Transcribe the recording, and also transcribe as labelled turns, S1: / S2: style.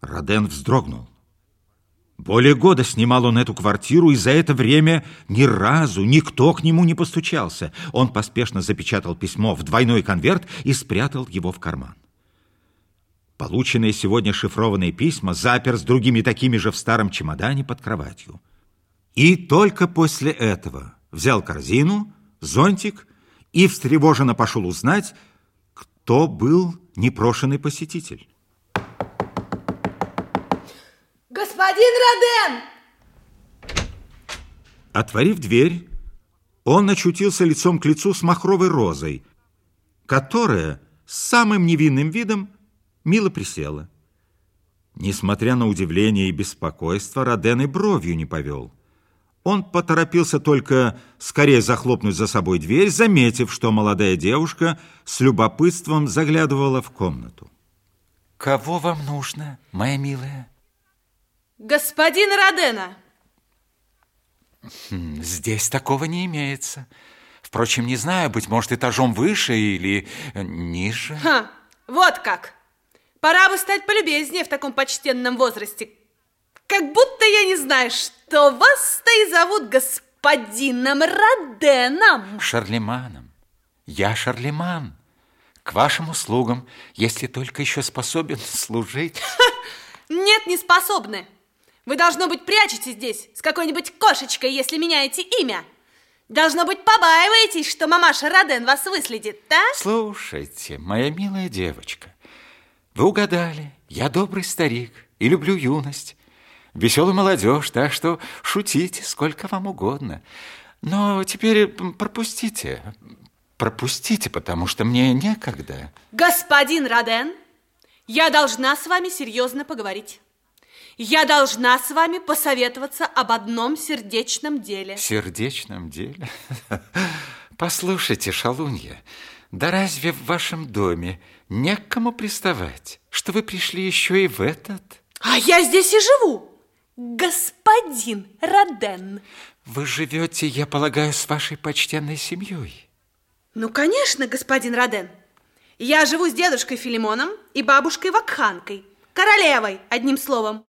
S1: Роден вздрогнул. Более года снимал он эту квартиру, и за это время ни разу никто к нему не постучался. Он поспешно запечатал письмо в двойной конверт и спрятал его в карман. Полученные сегодня шифрованные письма запер с другими такими же в старом чемодане под кроватью. И только после этого взял корзину, зонтик и встревоженно пошел узнать, кто был непрошенный посетитель.
S2: Господин Роден!
S1: Отворив дверь, он очутился лицом к лицу с махровой розой, которая с самым невинным видом мило присела. Несмотря на удивление и беспокойство, Роден и бровью не повел. Он поторопился только скорее захлопнуть за собой дверь, заметив, что молодая девушка с любопытством заглядывала в комнату.
S3: Кого вам нужно, моя милая?
S2: Господин Родена.
S3: Хм, здесь такого не имеется. Впрочем, не знаю, быть может, этажом выше или ниже.
S2: Ха, вот как. Пора бы стать полюбезнее в таком почтенном возрасте. Как будто я не знаю, что вас-то и зовут господином Роденом.
S3: Шарлеманом. Я Шарлеман. К вашим услугам, если только еще способен служить. Ха,
S2: нет, не способны. Вы, должно быть, прячетесь здесь с какой-нибудь кошечкой, если меняете имя. Должно быть, побаиваетесь, что мамаша Роден вас выследит, да?
S3: Слушайте, моя милая девочка, вы угадали, я добрый старик и люблю юность, веселую молодежь, так что шутите сколько вам угодно. Но теперь пропустите, пропустите, потому что мне некогда.
S2: Господин Роден, я должна с вами серьезно поговорить. Я должна с вами посоветоваться об одном сердечном деле.
S3: Сердечном деле? Послушайте, шалунья, да разве в вашем доме некому приставать, что вы пришли еще и в этот?
S2: А я здесь и живу, господин Роден.
S3: Вы живете, я полагаю, с вашей почтенной семьей?
S2: Ну, конечно, господин Роден. Я живу с дедушкой Филимоном и бабушкой Вакханкой, королевой, одним словом.